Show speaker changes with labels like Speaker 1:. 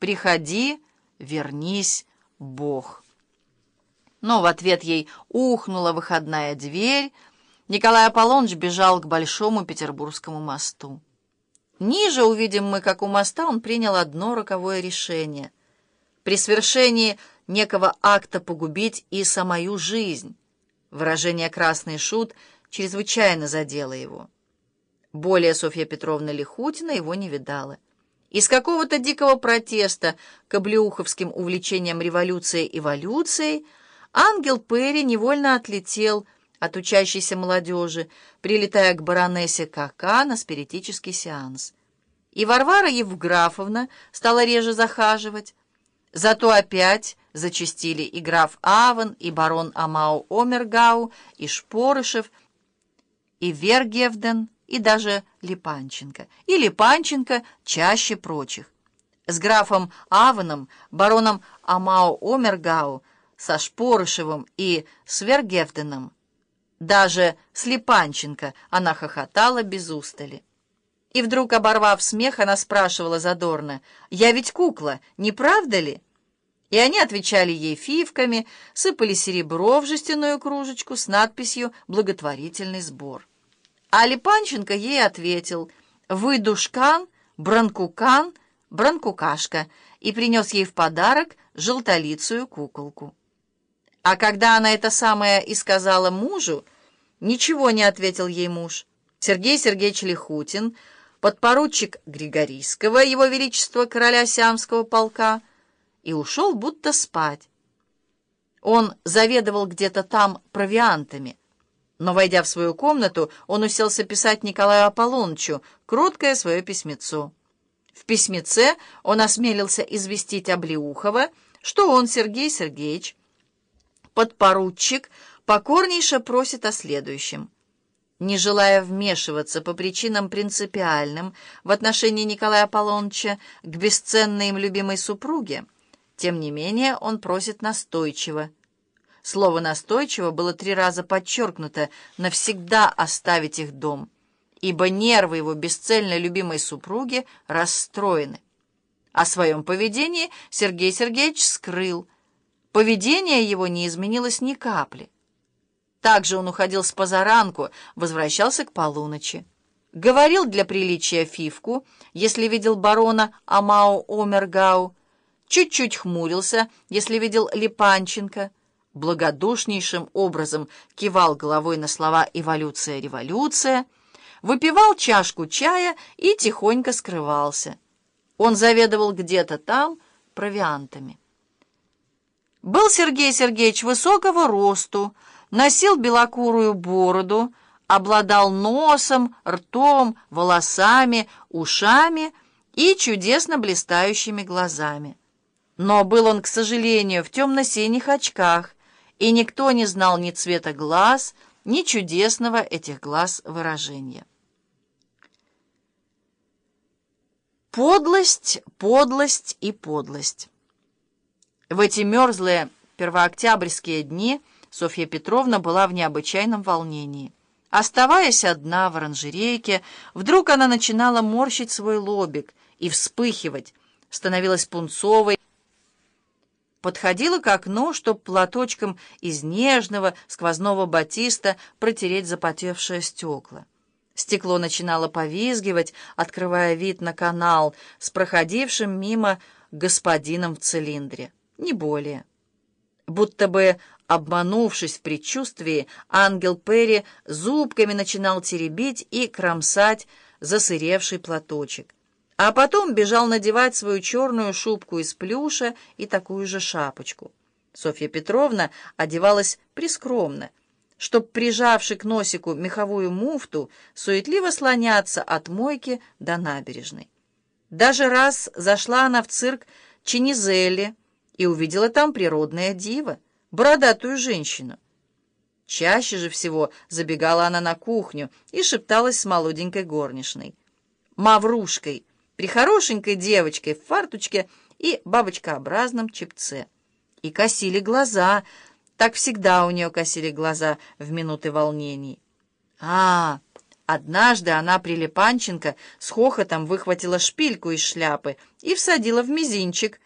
Speaker 1: «Приходи, вернись, Бог». Но в ответ ей ухнула выходная дверь. Николай Аполлоныч бежал к Большому Петербургскому мосту. Ниже увидим мы, как у моста он принял одно роковое решение. При свершении некого акта погубить и самую жизнь. Выражение «красный шут» чрезвычайно задело его. Более Софья Петровна Лихутина его не видала. Из какого-то дикого протеста к облеуховским увлечениям революцией и эволюцией ангел Перри невольно отлетел от учащейся молодежи, прилетая к баронессе Кака на спиритический сеанс. И Варвара Евграфовна стала реже захаживать. Зато опять зачастили и граф Авен, и барон Амау Омергау, и Шпорышев, и Вергевден, и даже Липанченко. И Липанченко чаще прочих. С графом Авеном, бароном Амау Омергау, со Шпорышевым и с Вергевденом, даже с Липанченко она хохотала без устали. И вдруг, оборвав смех, она спрашивала задорно, «Я ведь кукла, не правда ли?» И они отвечали ей фивками, сыпали серебро в жестяную кружечку с надписью «Благотворительный сбор». А Липанченко ей ответил «Вы душкан, бранкукан, бранкукашка» и принес ей в подарок желтолицую куколку. А когда она это самое и сказала мужу, ничего не ответил ей муж. Сергей Сергеевич Лихутин, подпоручик Григорийского, его величество короля Сиамского полка, и ушел будто спать. Он заведовал где-то там провиантами, но, войдя в свою комнату, он уселся писать Николаю Аполлонычу кроткое свое письмецо. В письмеце он осмелился известить Облеухова, что он, Сергей Сергеевич, подпоручик, покорнейше просит о следующем. Не желая вмешиваться по причинам принципиальным в отношении Николая Аполлоныча к бесценной им любимой супруге, тем не менее он просит настойчиво, Слово «настойчиво» было три раза подчеркнуто «навсегда оставить их дом», ибо нервы его бесцельно любимой супруги расстроены. О своем поведении Сергей Сергеевич скрыл. Поведение его не изменилось ни капли. Также он уходил с позаранку, возвращался к полуночи. Говорил для приличия фивку, если видел барона Амау Омергау, чуть-чуть хмурился, если видел Липанченко — благодушнейшим образом кивал головой на слова «эволюция, революция», выпивал чашку чая и тихонько скрывался. Он заведовал где-то там провиантами. Был Сергей Сергеевич высокого росту, носил белокурую бороду, обладал носом, ртом, волосами, ушами и чудесно блистающими глазами. Но был он, к сожалению, в темно-синих очках, и никто не знал ни цвета глаз, ни чудесного этих глаз выражения. Подлость, подлость и подлость. В эти мерзлые первооктябрьские дни Софья Петровна была в необычайном волнении. Оставаясь одна в оранжерейке, вдруг она начинала морщить свой лобик и вспыхивать, становилась пунцовой, подходила к окну, чтоб платочком из нежного сквозного батиста протереть запотевшие стекла. Стекло начинало повизгивать, открывая вид на канал с проходившим мимо господином в цилиндре. Не более. Будто бы, обманувшись в предчувствии, ангел Перри зубками начинал теребить и кромсать засыревший платочек а потом бежал надевать свою черную шубку из плюша и такую же шапочку. Софья Петровна одевалась прискромно, чтоб, прижавши к носику меховую муфту, суетливо слоняться от мойки до набережной. Даже раз зашла она в цирк Чинизелли и увидела там природное диво, бородатую женщину. Чаще же всего забегала она на кухню и шепталась с молоденькой горничной. Маврушкой — при хорошенькой девочке в фартучке и бабочкообразном чепце. И косили глаза, так всегда у нее косили глаза в минуты волнений. А, Однажды она, прилипанченко, с хохотом выхватила шпильку из шляпы и всадила в мизинчик,